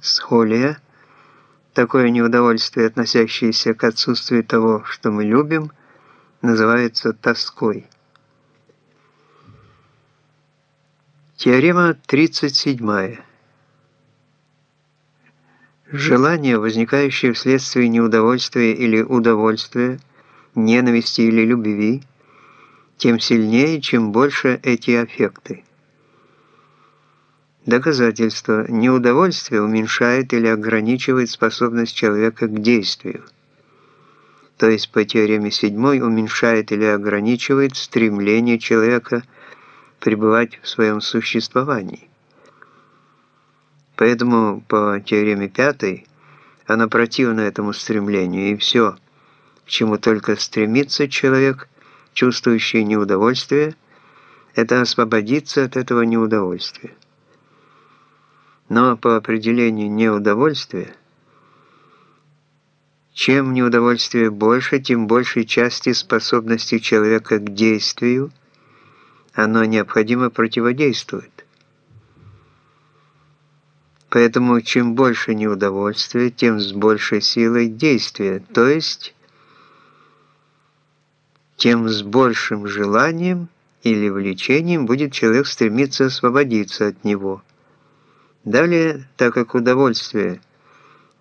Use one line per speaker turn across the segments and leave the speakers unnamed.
схолия, такое неудовольствие, относящееся к отсутствию того, что мы любим, называется тоской. Теорема 37. Желание, возникающее вследствие неудовольствия или удовольствия, ненависти или любви, тем сильнее, чем больше эти аффекты. Доказательство. Неудовольствие уменьшает или ограничивает способность человека к действию. То есть по теореме седьмой уменьшает или ограничивает стремление человека пребывать в своем существовании. Поэтому по теореме пятой она противна этому стремлению, и все, к чему только стремится человек, чувствующий неудовольствие, это освободиться от этого неудовольствия. Но по определению неудовольствия, чем неудовольствие больше, тем большей части способности человека к действию оно необходимо противодействует. Поэтому чем больше неудовольствия, тем с большей силой действия, то есть тем с большим желанием или влечением будет человек стремиться освободиться от него – Далее, так как удовольствие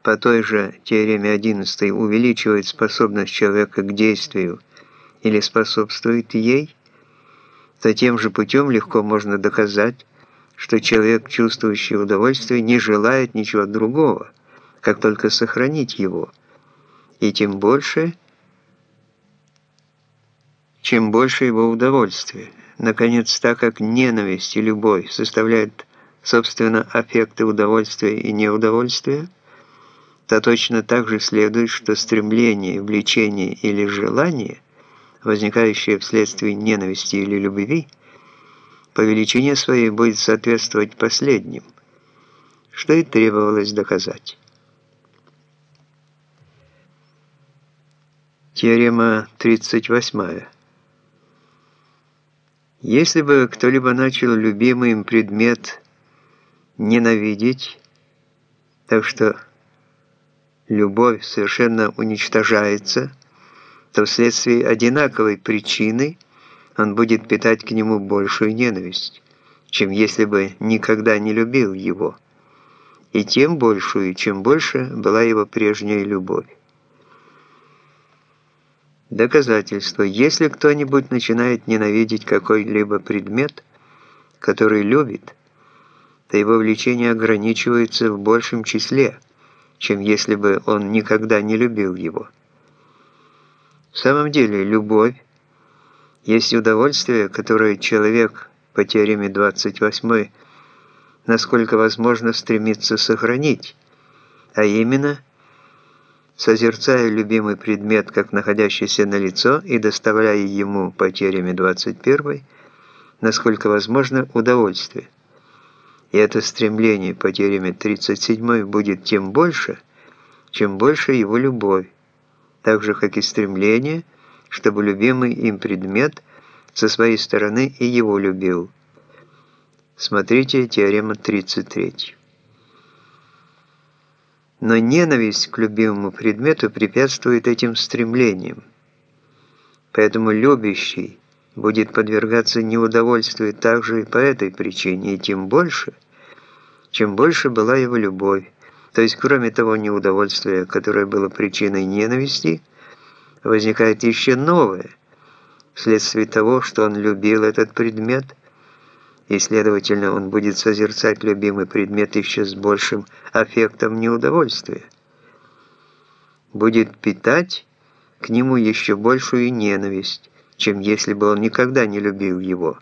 по той же теореме 11 увеличивает способность человека к действию или способствует ей, то тем же путем легко можно доказать, что человек, чувствующий удовольствие, не желает ничего другого, как только сохранить его. И тем больше, чем больше его удовольствия. Наконец, так как ненависть и любовь составляют собственно, аффекты удовольствия и неудовольствия, то точно так же следует, что стремление, влечение или желание, возникающее вследствие ненависти или любви, по величине своей будет соответствовать последним, что и требовалось доказать. Теорема 38. Если бы кто-либо начал любимый им предмет ненавидеть, так что любовь совершенно уничтожается, то вследствие одинаковой причины он будет питать к нему большую ненависть, чем если бы никогда не любил его, и тем большую, чем больше была его прежняя любовь. Доказательство. Если кто-нибудь начинает ненавидеть какой-либо предмет, который любит, то его влечение ограничивается в большем числе, чем если бы он никогда не любил его. В самом деле, любовь есть удовольствие, которое человек по теореме 28 насколько возможно стремится сохранить, а именно созерцая любимый предмет как находящийся на лицо и доставляя ему по теореме 21 насколько возможно удовольствие. И это стремление по теореме 37 будет тем больше, чем больше его любовь, так же, как и стремление, чтобы любимый им предмет со своей стороны и его любил. Смотрите теорема 33. Но ненависть к любимому предмету препятствует этим стремлениям. Поэтому любящий – будет подвергаться неудовольствию также и по этой причине, и тем больше, чем больше была его любовь. То есть, кроме того неудовольствия, которое было причиной ненависти, возникает еще новое, вследствие того, что он любил этот предмет, и, следовательно, он будет созерцать любимый предмет еще с большим аффектом неудовольствия. Будет питать к нему еще большую ненависть, чем если бы он никогда не любил его,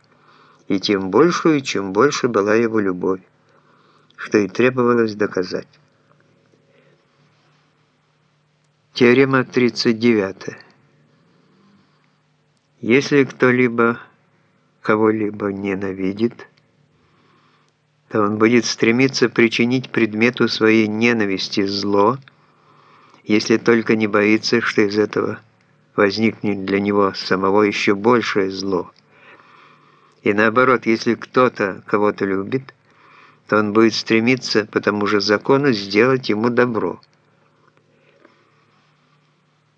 и тем большую, чем больше была его любовь, что и требовалось доказать. Теорема 39. Если кто-либо кого-либо ненавидит, то он будет стремиться причинить предмету своей ненависти зло, если только не боится, что из этого возникнет для него самого еще большее зло. И наоборот, если кто-то кого-то любит, то он будет стремиться по тому же закону сделать ему добро –